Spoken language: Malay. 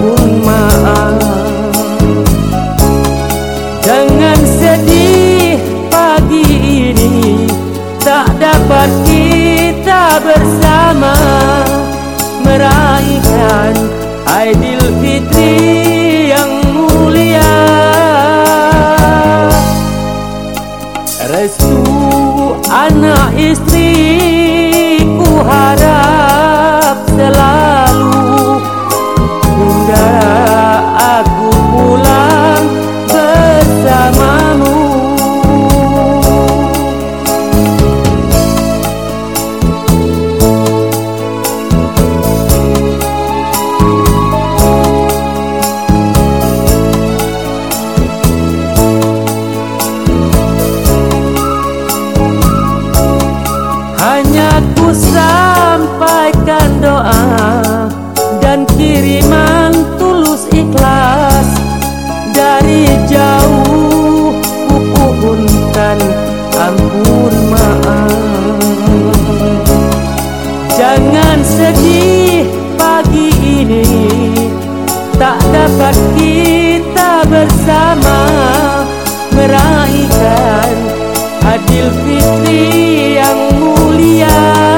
pun maaf Jangan sedih pagi ini. Tak dapat kita bersama Meraihkan Aidil Fitri yang mulia. Restu anak istri ku harap Jangan sedih pagi ini. Tak dapat kita bersama Meraihkan adil fitri yang mulia.